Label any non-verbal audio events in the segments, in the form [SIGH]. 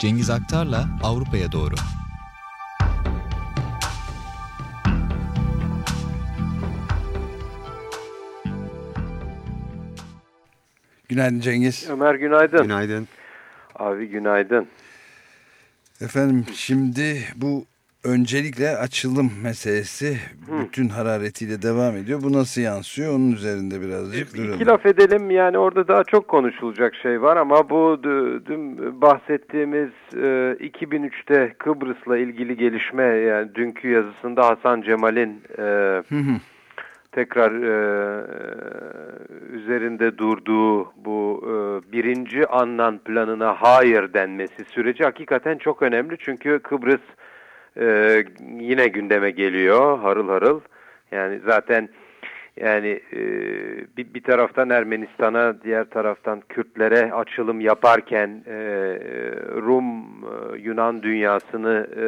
Cengiz Aktar'la Avrupa'ya doğru. Günaydın Cengiz. Ömer günaydın. Günaydın. Abi günaydın. Efendim şimdi bu öncelikle açılım meselesi Hı. bütün hararetiyle devam ediyor. Bu nasıl yansıyor? Onun üzerinde birazcık duralım. İki laf edelim yani orada daha çok konuşulacak şey var ama bu dün bahsettiğimiz 2003'te Kıbrıs'la ilgili gelişme yani dünkü yazısında Hasan Cemal'in hı tekrar e, üzerinde durduğu bu e, birinci anlan planına hayır denmesi süreci hakikaten çok önemli. Çünkü Kıbrıs e, yine gündeme geliyor harıl harıl. Yani zaten yani e, bir, bir taraftan Ermenistan'a diğer taraftan Kürtlere açılım yaparken e, Rum e, Yunan dünyasını e,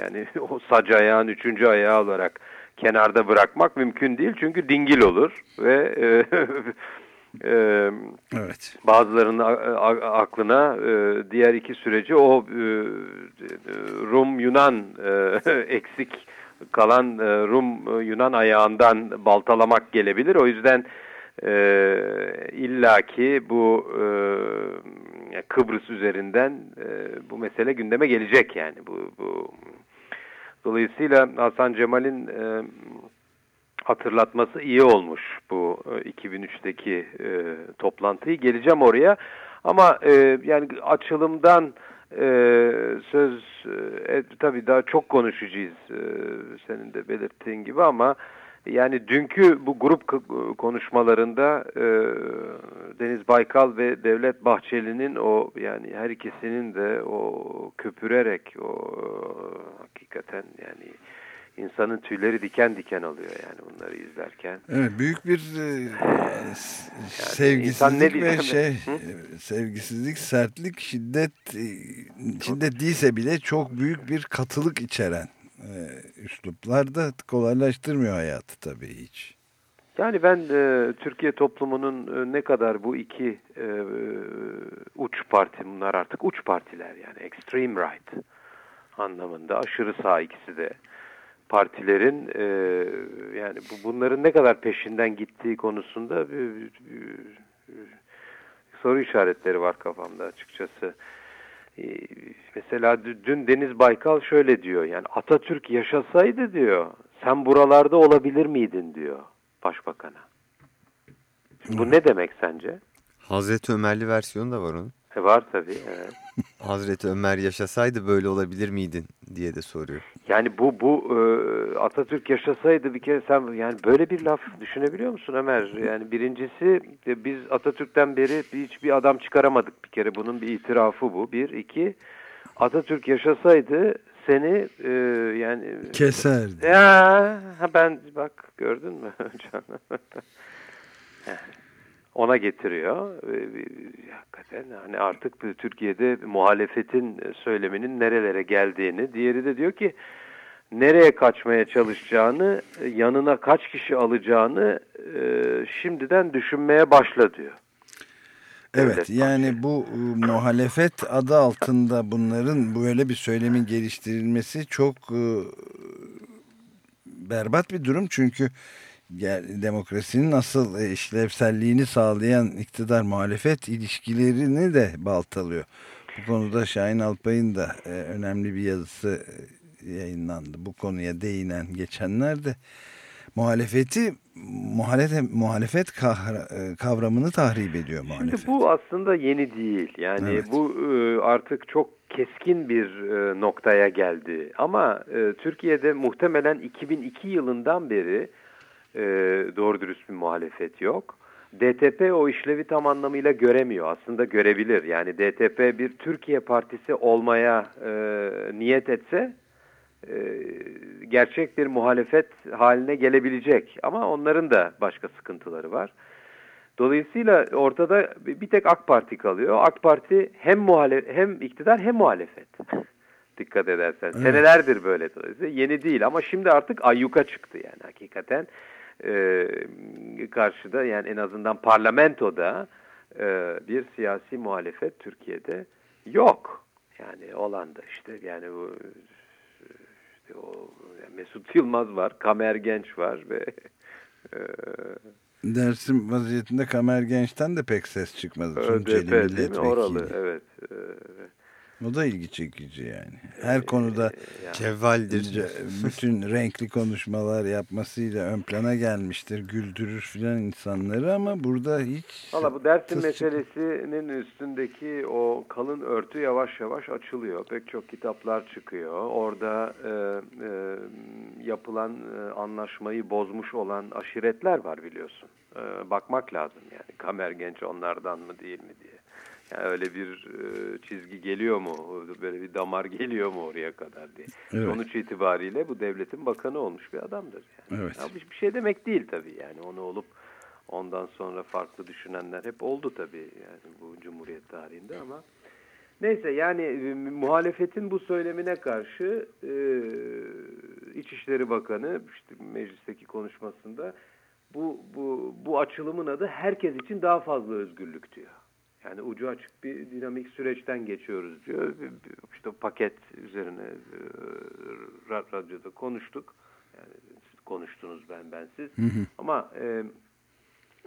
yani [LAUGHS] o sac ayağın üçüncü ayağı olarak kenarda bırakmak mümkün değil. Çünkü dingil olur ve e, [LAUGHS] e, evet. bazılarının aklına e, diğer iki süreci o e, Rum-Yunan e, [LAUGHS] eksik kalan e, Rum-Yunan ayağından baltalamak gelebilir. O yüzden e, illaki bu e, Kıbrıs üzerinden e, bu mesele gündeme gelecek yani bu, bu Dolayısıyla Hasan Cemal'in e, hatırlatması iyi olmuş bu e, 2003'teki e, toplantıyı. Geleceğim oraya ama e, yani açılımdan e, söz e, tabii daha çok konuşacağız e, senin de belirttiğin gibi ama yani dünkü bu grup konuşmalarında e, Deniz Baykal ve Devlet Bahçeli'nin o yani her ikisinin de o köpürerek o hakikaten yani insanın tüyleri diken diken oluyor yani bunları izlerken. Evet büyük bir e, yani sevgisizlik ve şey Hı? E, sevgisizlik, sertlik, şiddet e, şiddet değilse bile çok büyük bir katılık içeren e, üsluplar da kolaylaştırmıyor hayatı tabii hiç. Yani ben e, Türkiye toplumunun e, ne kadar bu iki e, uç parti bunlar artık uç partiler yani extreme right anlamında aşırı sağ ikisi de partilerin e, yani bu, bunların ne kadar peşinden gittiği konusunda bir, bir, bir, bir soru işaretleri var kafamda açıkçası. Ee, mesela dün Deniz Baykal şöyle diyor yani Atatürk yaşasaydı diyor sen buralarda olabilir miydin diyor başbakana. Bu ne demek sence? Hazreti Ömerli versiyonu da var onun. E var tabii. Evet. [LAUGHS] Hazreti Ömer yaşasaydı böyle olabilir miydin diye de soruyor. Yani bu bu e, Atatürk yaşasaydı bir kere sen yani böyle bir laf düşünebiliyor musun Ömer? Yani birincisi biz Atatürk'ten beri hiçbir adam çıkaramadık bir kere bunun bir itirafı bu. Bir, iki Atatürk yaşasaydı seni e, yani keserdi. Ya ben bak gördün mü [LAUGHS] Can? [LAUGHS] ona getiriyor. Hakikaten hani artık Türkiye'de muhalefetin söyleminin nerelere geldiğini, diğeri de diyor ki nereye kaçmaya çalışacağını, yanına kaç kişi alacağını e, şimdiden düşünmeye başla diyor. Evet Devlet yani başı. bu e, muhalefet adı altında bunların böyle bir söylemin geliştirilmesi çok e, berbat bir durum çünkü demokrasinin nasıl e, işlevselliğini sağlayan iktidar muhalefet ilişkilerini de baltalıyor. Bu konuda Şahin Alpay'ın da e, önemli bir yazısı e, yayınlandı. Bu konuya değinen geçenlerde muhalefeti muhalefet, muhalefet kavramını tahrip ediyor muhalefet. Şimdi bu aslında yeni değil. Yani evet. bu artık çok keskin bir noktaya geldi. Ama Türkiye'de muhtemelen 2002 yılından beri e, doğru dürüst bir muhalefet yok. DTP o işlevi tam anlamıyla göremiyor. Aslında görebilir. Yani DTP bir Türkiye partisi olmaya e, niyet etse e, gerçek bir muhalefet haline gelebilecek. Ama onların da başka sıkıntıları var. Dolayısıyla ortada bir tek AK Parti kalıyor. AK Parti hem muhalef hem iktidar hem muhalefet. Dikkat edersen. Evet. Senelerdir böyle dolayısıyla. Yeni değil ama şimdi artık ayyuka çıktı yani hakikaten e, karşıda yani en azından parlamentoda e, bir siyasi muhalefet Türkiye'de yok. Yani olan da işte yani bu işte o Mesut Yılmaz var, Kamer Genç var ve e, Dersim vaziyetinde Kamer Genç'ten de pek ses çıkmadı. ÖDP değil mi? Oralı evet. E, O da ilgi çekici yani. Her konuda yani, Cevvaldir. ce- bütün renkli konuşmalar yapmasıyla ön plana gelmiştir. Güldürür filan insanları ama burada hiç... Valla bu Dersim meselesinin üstündeki o kalın örtü yavaş yavaş açılıyor. Pek çok kitaplar çıkıyor. Orada e, e, yapılan e, anlaşmayı bozmuş olan aşiretler var biliyorsun. E, bakmak lazım yani. Kamer Genç onlardan mı değil mi diye. Yani öyle bir e, çizgi geliyor mu? Böyle bir damar geliyor mu oraya kadar diye. Evet. Sonuç itibariyle bu devletin bakanı olmuş bir adamdır. Yani. Evet. Ya bu bir şey demek değil tabii yani. Onu olup ondan sonra farklı düşünenler hep oldu tabii yani bu Cumhuriyet tarihinde ama neyse yani e, muhalefetin bu söylemine karşı e, İçişleri Bakanı işte meclisteki konuşmasında bu, bu, bu açılımın adı herkes için daha fazla özgürlük diyor. Yani ucu açık bir dinamik süreçten geçiyoruz diyor. İşte paket üzerine e, ra- radyoda konuştuk. Yani siz konuştunuz ben ben siz. Ama e,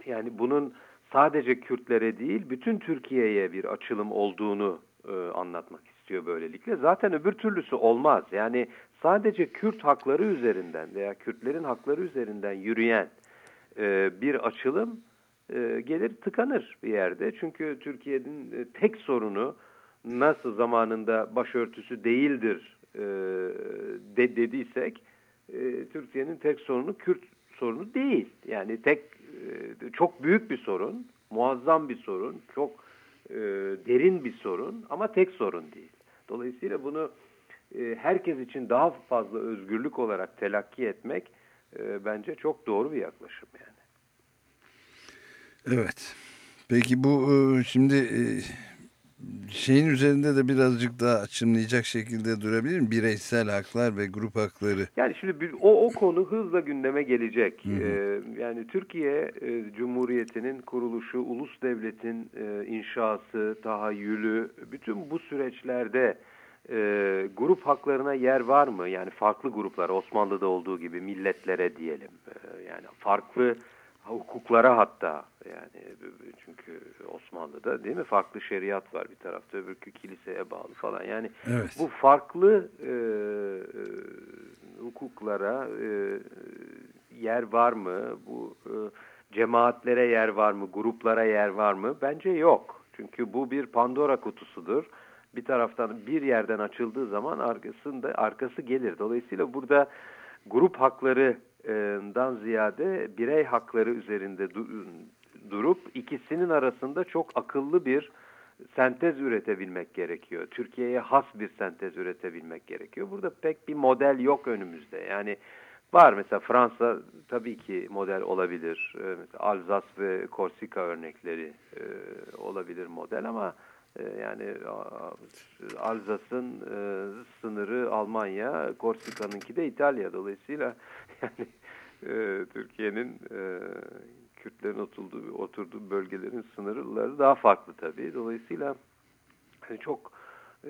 yani bunun sadece Kürtlere değil bütün Türkiye'ye bir açılım olduğunu e, anlatmak istiyor böylelikle. Zaten öbür türlüsü olmaz. Yani sadece Kürt hakları üzerinden veya Kürtlerin hakları üzerinden yürüyen e, bir açılım gelir tıkanır bir yerde. Çünkü Türkiye'nin e, tek sorunu nasıl zamanında başörtüsü değildir e, de, dediysek e, Türkiye'nin tek sorunu Kürt sorunu değil. Yani tek e, çok büyük bir sorun, muazzam bir sorun, çok e, derin bir sorun ama tek sorun değil. Dolayısıyla bunu e, herkes için daha fazla özgürlük olarak telakki etmek e, bence çok doğru bir yaklaşım yani. Evet. Peki bu e, şimdi e, şeyin üzerinde de birazcık daha açımlayacak şekilde durabilir mi? Bireysel haklar ve grup hakları. Yani şimdi bir, o, o konu hızla gündeme gelecek. Ee, yani Türkiye e, Cumhuriyeti'nin kuruluşu, ulus devletin e, inşası, tahayyülü, bütün bu süreçlerde e, grup haklarına yer var mı? Yani farklı gruplar, Osmanlı'da olduğu gibi milletlere diyelim. E, yani farklı hukuklara hatta yani çünkü Osmanlı'da değil mi? Farklı şeriat var bir tarafta öbürkü kiliseye bağlı falan. Yani Evet. bu farklı e, e, hukuklara e, yer var mı? Bu e, cemaatlere yer var mı? Gruplara yer var mı? Bence yok. Çünkü bu bir Pandora kutusudur. Bir taraftan bir yerden açıldığı zaman arkasında arkası gelir. Dolayısıyla burada grup hakları dan ziyade birey hakları üzerinde du- durup ikisinin arasında çok akıllı bir sentez üretebilmek gerekiyor. Türkiye'ye has bir sentez üretebilmek gerekiyor. Burada pek bir model yok önümüzde. Yani var mesela Fransa tabii ki model olabilir. Mesela Alzas ve Korsika örnekleri olabilir model ama yani Alzas'ın sınırı Almanya, Korsika'nınki de İtalya. Dolayısıyla yani [LAUGHS] e, Türkiye'nin e, Kürtlerin oturduğu, oturduğu bölgelerin sınırları daha farklı tabii. Dolayısıyla hani çok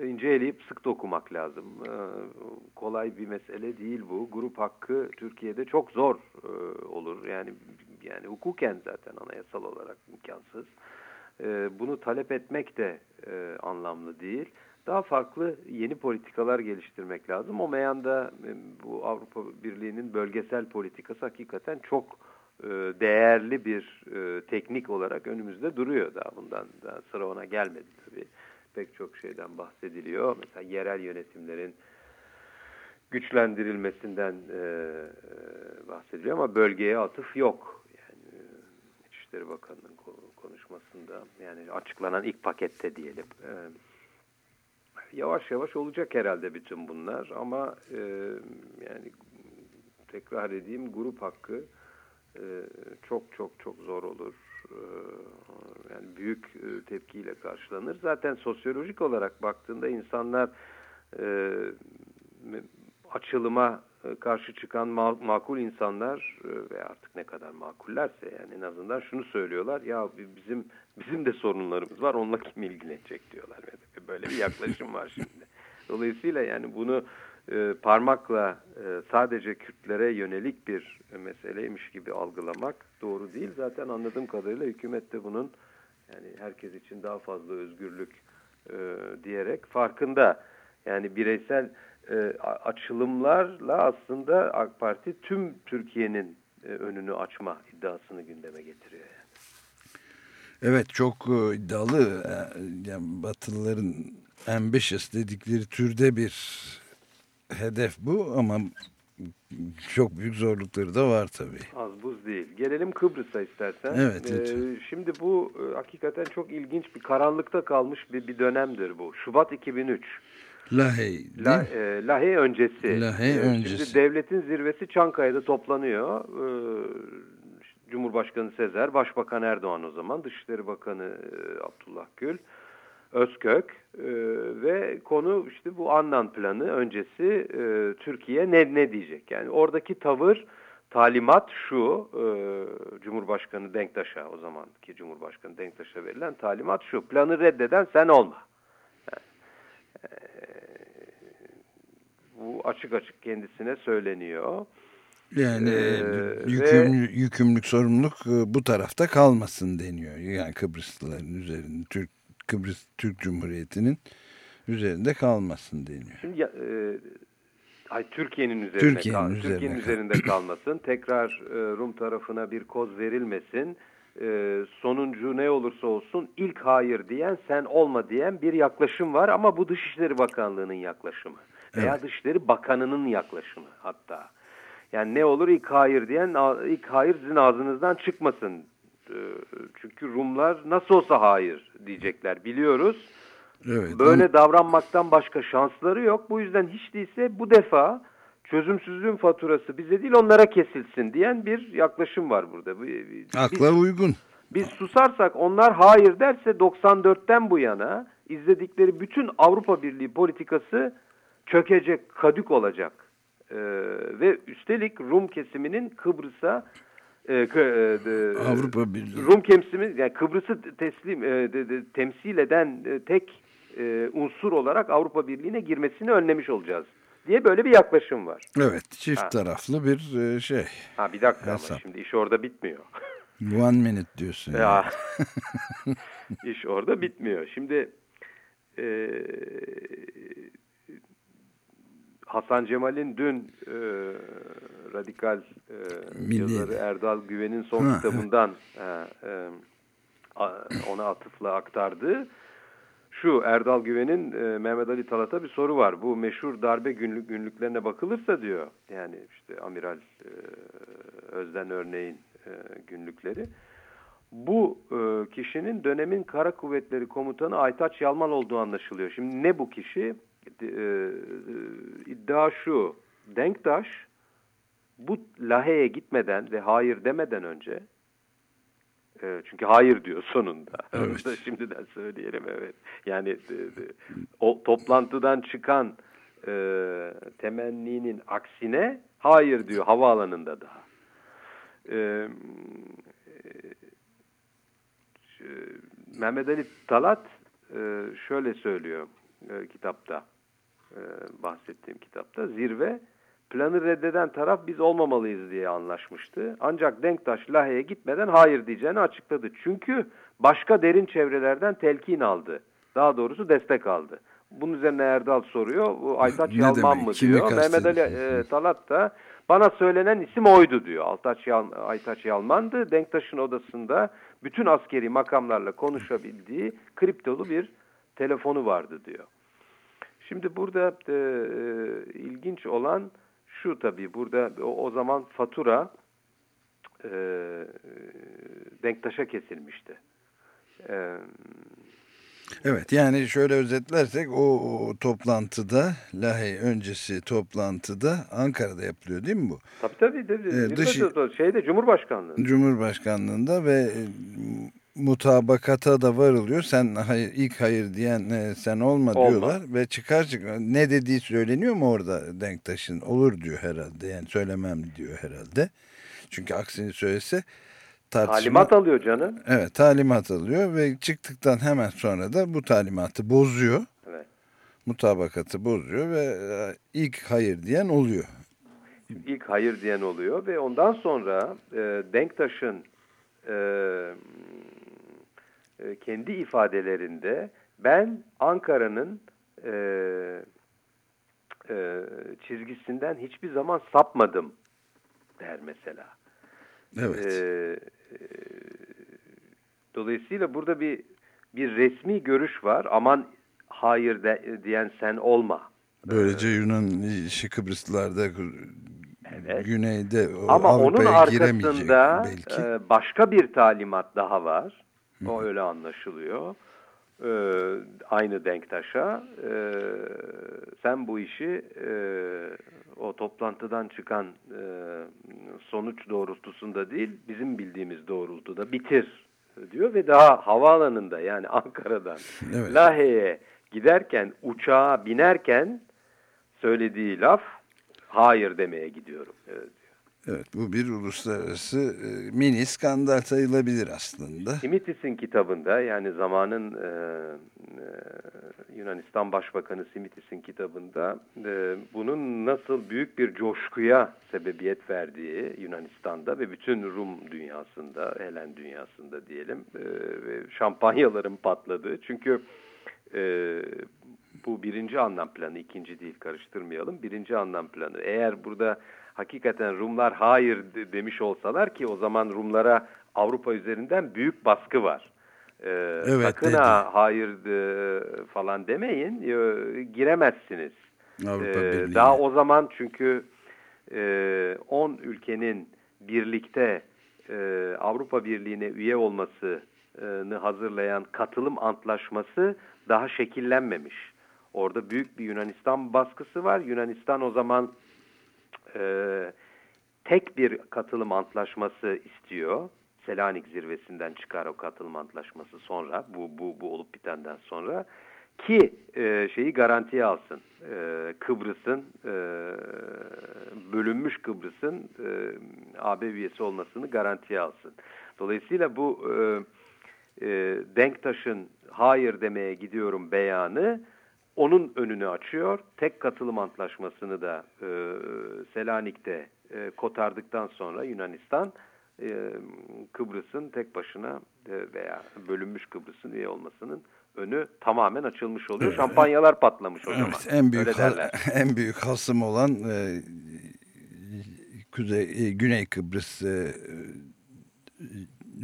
ince eleyip sık dokumak lazım. E, kolay bir mesele değil bu. Grup hakkı Türkiye'de çok zor e, olur. Yani yani hukuken zaten anayasal olarak imkansız. E, bunu talep etmek de e, anlamlı değil. Daha farklı yeni politikalar geliştirmek lazım. O meyanda e, bu Avrupa Birliği'nin bölgesel politikası hakikaten çok e, değerli bir e, teknik olarak önümüzde duruyor daha bundan daha sıra ona gelmedi tabii. Pek çok şeyden bahsediliyor. Mesela yerel yönetimlerin güçlendirilmesinden bahsediliyor ama bölgeye atıf yok. Yani İçişleri Bakanı'nın ko- konuşmasında yani açıklanan ilk pakette diyelim. E, yavaş yavaş olacak herhalde bütün bunlar ama e, yani tekrar edeyim grup hakkı e, çok çok çok zor olur. E, yani büyük e, tepkiyle karşılanır. Zaten sosyolojik olarak baktığında insanlar e, açılıma e, karşı çıkan ma makul insanlar e, ve artık ne kadar makullerse yani en azından şunu söylüyorlar ya bizim bizim de sorunlarımız var onunla kim ilgilenecek diyorlar Böyle bir yaklaşım var şimdi. Dolayısıyla yani bunu e, parmakla e, sadece Kürtlere yönelik bir meseleymiş gibi algılamak doğru değil. Zaten anladığım kadarıyla hükümet de bunun yani herkes için daha fazla özgürlük e, diyerek farkında. Yani bireysel e, açılımlarla aslında AK Parti tüm Türkiye'nin e, önünü açma iddiasını gündeme getiriyor. Evet çok e, iddialı e, yani Batılıların ambitious dedikleri türde bir hedef bu ama çok büyük zorlukları da var tabii. Az buz değil. Gelelim Kıbrıs'a istersen. Evet. Ee, şimdi bu e, hakikaten çok ilginç bir karanlıkta kalmış bir, bir dönemdir bu. Şubat 2003. Lahey La, e, Lahey öncesi. Lahey e, öncesi. Şimdi devletin zirvesi Çankaya'da toplanıyor. E, Cumhurbaşkanı Sezer, Başbakan Erdoğan o zaman, Dışişleri Bakanı e, Abdullah Gül, Özkök e, ve konu işte bu Annan planı öncesi e, Türkiye ne ne diyecek? Yani oradaki tavır talimat şu Cumhurbaşkanı Denktaş'a o zamanki Cumhurbaşkanı Denktaş'a verilen talimat şu planı reddeden sen olma. Bu açık açık kendisine söyleniyor. Yani Ee, yükümlü, yükümlülük sorumluluk e, bu tarafta kalmasın deniyor. Yani Kıbrıslıların üzerinde Türk Kıbrıs Türk Cumhuriyeti'nin üzerinde kalmasın deniyor. Şimdi e, ay Türkiye'nin üzerinde Türkiye'nin kal, üzerine Türkiye'nin üzerinde kalmasın. Tekrar e, Rum tarafına bir koz verilmesin. E, sonuncu ne olursa olsun ilk hayır diyen sen olma diyen bir yaklaşım var ama bu Dışişleri Bakanlığı'nın yaklaşımı veya Evet. Dışişleri Bakanı'nın yaklaşımı hatta. Yani ne olur ilk hayır diyen ilk hayır sizin ağzınızdan çıkmasın. E, çünkü Rumlar nasıl olsa hayır diyecekler biliyoruz. Evet. Böyle davranmaktan başka şansları yok. Bu yüzden hiç değilse bu defa çözümsüzlüğün faturası bize değil onlara kesilsin diyen bir yaklaşım var burada. Akla uygun. biz susarsak onlar hayır derse 94'ten bu yana izledikleri bütün Avrupa Birliği politikası çökecek, kadük olacak. Ee, ve üstelik Rum kesiminin Kıbrıs'a e, e, Avrupa Birliği. Rum kesimi yani Kıbrıs'ı teslim e, de- de- temsil eden e, tek e, unsur olarak Avrupa Birliği'ne girmesini önlemiş olacağız diye böyle bir yaklaşım var. Evet. Çift Ha. taraflı bir e, şey. Ha bir dakika ama şimdi iş orada bitmiyor. One minute diyorsun. yani. Ya [LAUGHS] iş orada bitmiyor. Şimdi e, Hasan Cemal'in dün e, radikal e, Milli. yazarı Erdal Güven'in son Ha, kitabından e, e, a- ona atıfla aktardığı şu Erdal Güven'in e, Mehmet Ali Talat'a bir soru var. Bu meşhur darbe günlük günlüklerine bakılırsa diyor. Yani işte Amiral e, Özden örneğin e, günlükleri. Bu e, kişinin dönemin Kara Kuvvetleri Komutanı Aytaç Yalman olduğu anlaşılıyor. Şimdi ne bu kişi? E, iddia şu. Denktaş bu Lahey'e gitmeden ve hayır demeden önce e, çünkü hayır diyor sonunda. [LAUGHS] Evet. Da şimdiden söyleyelim evet. Yani e, e, o toplantıdan çıkan e, temenninin aksine hayır diyor havaalanında daha. E, e, Mehmet Ali Talat e, şöyle söylüyor e, kitapta, e, bahsettiğim kitapta. Zirve planı reddeden taraf biz olmamalıyız diye anlaşmıştı. Ancak Denktaş Lahey'e gitmeden hayır diyeceğini açıkladı. Çünkü başka derin çevrelerden telkin aldı. Daha doğrusu destek aldı. Bunun üzerine Erdal soruyor. Bu Aytaç Ne Yalman demek? mı Kimi diyor. Mehmet Ali e, Talat da bana söylenen isim oydu diyor. Altaç Yal, Aytaç Yalman'dı. Denktaş'ın odasında bütün askeri makamlarla konuşabildiği kriptolu bir telefonu vardı diyor. Şimdi burada e, e, ilginç olan şu tabii burada o, o zaman fatura e, Denktaş'a kesilmişti. E, Evet yani şöyle özetlersek o, o toplantıda Lahey öncesi toplantıda Ankara'da yapılıyor değil mi bu? tabii tabii. tabii. E, dışı- de şeyde Cumhurbaşkanlığı. Cumhurbaşkanlığında ve e, mutabakata da varılıyor. Sen hayır, ilk hayır diyen e, sen olma Olma. diyorlar ve çıkar çıkar ne dediği söyleniyor mu orada Denktaş'ın? Olur diyor herhalde yani söylemem diyor herhalde. Çünkü aksini söylese tartışma... Talimat alıyor canım. Evet talimat alıyor ve çıktıktan hemen sonra da bu talimatı bozuyor. mutabakatı bozuyor ve e, ilk hayır diyen oluyor. İlk hayır diyen oluyor ve ondan sonra e, Denktaş'ın e, e, kendi ifadelerinde ben Ankara'nın e, e, çizgisinden hiçbir zaman sapmadım der mesela. Evet. E, e, dolayısıyla burada bir bir resmi görüş var. Aman hayır de, diyen sen olma. Böylece Yunan işi Kıbrıslılarda Evet. güneyde Ama onun Avrupa'ya giremeyecek arkasında belki. e, başka bir talimat daha var. O öyle anlaşılıyor. E, aynı Denktaş'a e, sen bu işi e, o toplantıdan çıkan e, sonuç doğrultusunda değil bizim bildiğimiz doğrultuda bitir diyor ve daha havaalanında yani Ankara'dan [LAUGHS] Evet. Lahey'e giderken uçağa binerken söylediği laf hayır demeye gidiyorum. Evet. Evet bu bir uluslararası e, mini skandal sayılabilir aslında. Simitis'in kitabında yani zamanın e, e, Yunanistan Başbakanı Simitis'in kitabında e, bunun nasıl büyük bir coşkuya sebebiyet verdiği Yunanistan'da ve bütün Rum dünyasında, Helen dünyasında diyelim e, şampanyaların patladığı. Çünkü e, bu birinci anlam planı, ikinci değil karıştırmayalım. Birinci anlam planı. Eğer burada hakikaten Rumlar hayır de- demiş olsalar ki o zaman Rumlara Avrupa üzerinden büyük baskı var. Ee, Evet, sakın dedi. ha hayır de, falan demeyin, e, giremezsiniz. Avrupa Ee, Birliği. daha o zaman çünkü e, 10 ülkenin birlikte e, Avrupa Birliği'ne üye olmasını hazırlayan katılım antlaşması daha şekillenmemiş. Orada büyük bir Yunanistan baskısı var. Yunanistan o zaman e, tek bir katılım antlaşması istiyor. Selanik zirvesinden çıkar o katılım antlaşması sonra bu bu bu olup bitenden sonra ki e, şeyi garantiye alsın. E, Kıbrıs'ın e, bölünmüş Kıbrıs'ın e, AB üyesi olmasını garantiye alsın. Dolayısıyla bu e, e, Denktaş'ın hayır demeye gidiyorum beyanı onun önünü açıyor. Tek katılım antlaşmasını da e, Selanik'te e, kotardıktan sonra Yunanistan e, Kıbrıs'ın tek başına e, veya bölünmüş Kıbrıs'ın üye olmasının önü tamamen açılmış oluyor. Evet. Şampanyalar patlamış o zaman. Evet, en büyük [LAUGHS] en büyük hasım olan e, Kuzey e, Güney Kıbrıs e,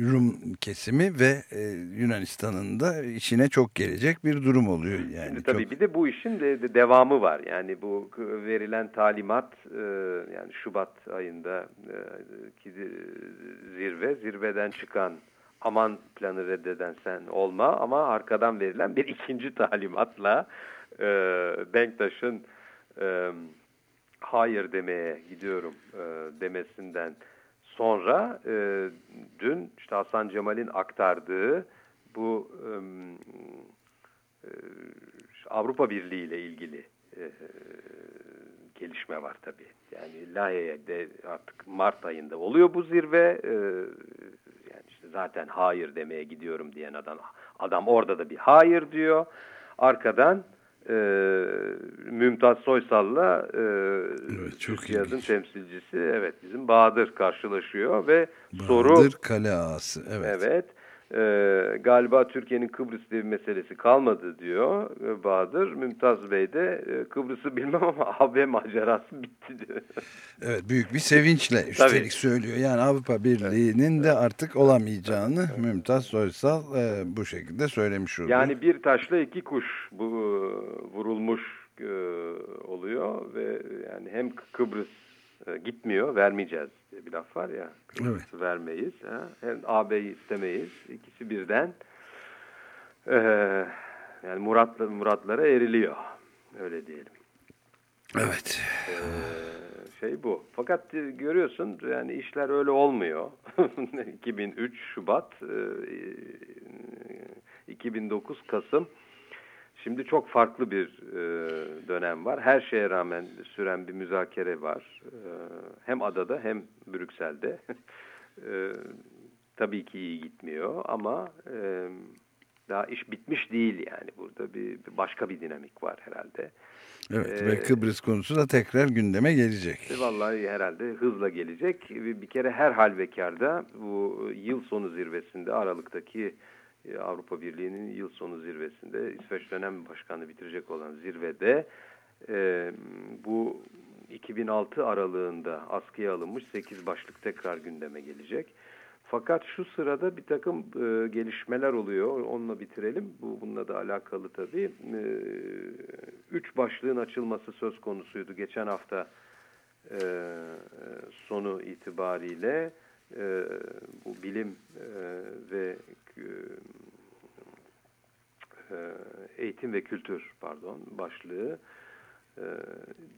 Rum kesimi ve e, Yunanistan'ın da işine çok gelecek bir durum oluyor yani. Şimdi çok- tabii bir de bu işin de, de devamı var. Yani bu verilen talimat e, yani Şubat ayında e, ki zirve, zirveden çıkan aman planı reddeden sen olma ama arkadan verilen bir [LAUGHS] ikinci talimatla e, Denktaş'ın e, hayır demeye gidiyorum e, demesinden sonra e, dün işte Hasan Cemal'in aktardığı bu e, Avrupa Birliği ile ilgili e, gelişme var tabii. Yani Lahey'de artık Mart ayında oluyor bu zirve. E, yani işte zaten hayır demeye gidiyorum diyen adam adam orada da bir hayır diyor. Arkadan e, Mümtaz Soysal'la e, Evet, çok ilginç. temsilcisi evet bizim Bahadır karşılaşıyor ve soru Bahadır Kale Ağası. Evet. Evet. Ee, galiba Türkiye'nin Kıbrıs diye bir meselesi kalmadı diyor e, Bahadır. Mümtaz Bey de e, Kıbrıs'ı bilmem ama [LAUGHS] AB macerası bitti diyor. Evet büyük bir sevinçle üstelik söylüyor. Yani Avrupa Birliği'nin de artık olamayacağını Mümtaz Soysal e, bu şekilde söylemiş oluyor. Yani bir taşla iki kuş bu vurulmuş e, oluyor ve yani hem Kıbrıs e, gitmiyor, vermeyeceğiz diye bir laf var ya. Kıbrıs'ı vermeyiz. Ha? Hem AB'yi istemeyiz. İkisi birden e, yani muratla, muratlara eriliyor. Öyle diyelim. Evet. Ee, şey bu. Fakat e, görüyorsun yani işler öyle olmuyor. [LAUGHS] 2003 Şubat, e, 2009 Kasım. Şimdi çok farklı bir e, dönem var. Her şeye rağmen süren bir müzakere var. E, hem adada hem Brüksel'de. [LAUGHS] e, tabii ki iyi gitmiyor ama e, Daha iş bitmiş değil yani. Burada bir, bir başka bir dinamik var herhalde. Evet Ee, ve Kıbrıs konusu da tekrar gündeme gelecek. E, Vallahi herhalde hızla gelecek. Bir kere her halvekarda bu yıl sonu zirvesinde Aralık'taki Avrupa Birliği'nin yıl sonu zirvesinde İsveç dönem başkanı bitirecek olan zirvede e, bu 2006 aralığında askıya alınmış 8 başlık tekrar gündeme gelecek. Fakat şu sırada bir takım e, gelişmeler oluyor. Onunla bitirelim. Bu bununla da alakalı tabii. E, üç başlığın açılması söz konusuydu geçen hafta e, sonu itibariyle. E, bu bilim e, ve e, e, eğitim ve kültür pardon başlığı. E,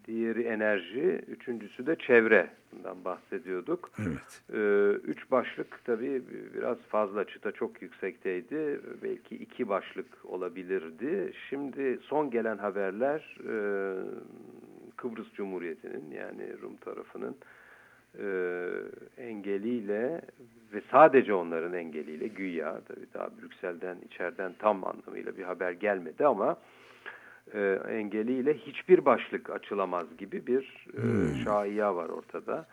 diğeri enerji, üçüncüsü de çevre. Bundan bahsediyorduk. Evet. Ee, üç başlık tabii biraz fazla çıta çok yüksekteydi. Belki iki başlık olabilirdi. Şimdi son gelen haberler e, Kıbrıs Cumhuriyeti'nin yani Rum tarafının e, engeliyle ve sadece onların engeliyle güya tabii daha Brüksel'den içeriden tam anlamıyla bir haber gelmedi ama e, engeliyle hiçbir başlık açılamaz gibi bir e, şaiya var ortada.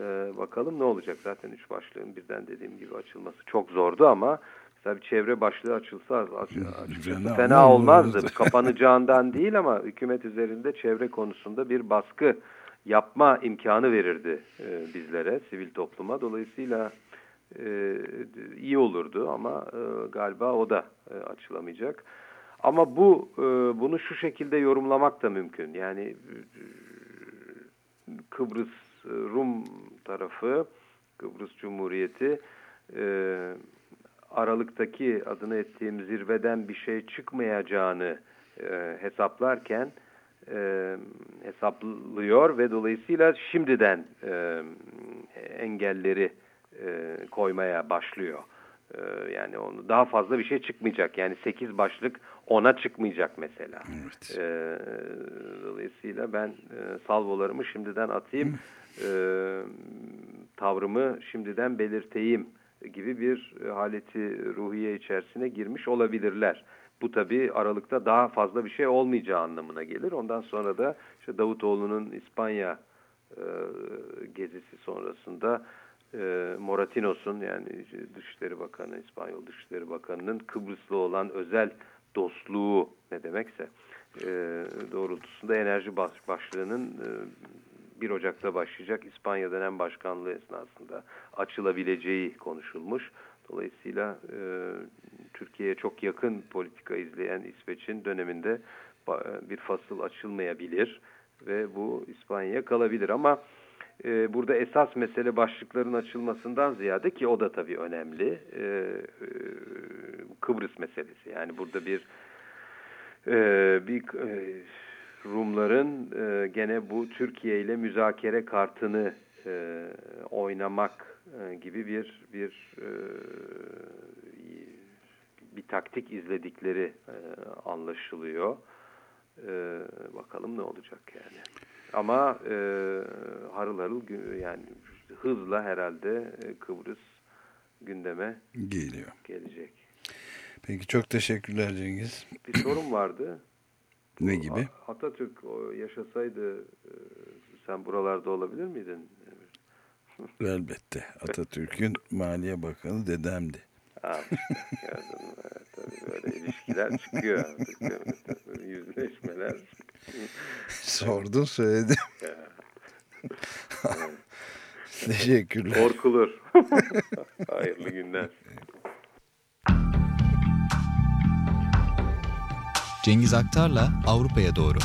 E, bakalım ne olacak zaten üç başlığın birden dediğim gibi açılması çok zordu ama mesela bir çevre başlığı açılsa aç, açıkçası fena olmazdı. [LAUGHS] Kapanacağından değil ama hükümet üzerinde çevre konusunda bir baskı yapma imkanı verirdi e, bizlere, sivil topluma. Dolayısıyla e, iyi olurdu ama e, galiba o da e, açılamayacak. Ama bu e, bunu şu şekilde yorumlamak da mümkün. Yani e, Kıbrıs Rum tarafı, Kıbrıs Cumhuriyeti e, Aralık'taki adını ettiğim zirveden bir şey çıkmayacağını e, hesaplarken e, hesaplıyor ve dolayısıyla şimdiden e, engelleri e, koymaya başlıyor. E, yani onu daha fazla bir şey çıkmayacak. Yani 8 başlık ona çıkmayacak mesela. Evet. E, dolayısıyla ben e, salvolarımı şimdiden atayım, e, tavrımı şimdiden belirteyim gibi bir haleti ruhiye içerisine girmiş olabilirler. Bu tabii Aralık'ta daha fazla bir şey olmayacağı anlamına gelir. Ondan sonra da işte Davutoğlu'nun İspanya e, gezisi sonrasında e, Moratinos'un yani Dışişleri Bakanı, İspanyol Dışişleri Bakanı'nın Kıbrıs'la olan özel dostluğu ne demekse e, doğrultusunda enerji baş, başlığının e, 1 Ocak'ta başlayacak İspanya dönem başkanlığı esnasında açılabileceği konuşulmuş. Dolayısıyla e, Türkiye'ye çok yakın politika izleyen İsveç'in döneminde bir fasıl açılmayabilir ve bu İspanya'ya kalabilir. Ama e, burada esas mesele başlıkların açılmasından ziyade ki o da tabii önemli e, e, Kıbrıs meselesi. Yani burada bir e, bir e, Rumların e, gene bu Türkiye ile müzakere kartını e, oynamak e, gibi bir bir e, bir taktik izledikleri e, anlaşılıyor. E, bakalım ne olacak yani. Ama e, harıl harıl yani hızla herhalde e, Kıbrıs gündeme Geliyor. gelecek. Peki çok teşekkürler Cengiz. Bir sorun vardı. Ne gibi? Atatürk yaşasaydı e, sen buralarda olabilir miydin? Elbette. Atatürk'ün Maliye Bakanı dedemdi. Gördün mü? Evet, tabii böyle ilişkiler çıkıyor. artık. Yüzleşmeler. Sordun söyledim. [LAUGHS] Teşekkürler. Korkulur. [LAUGHS] Hayırlı günler. Cengiz Aktar'la Avrupa'ya doğru.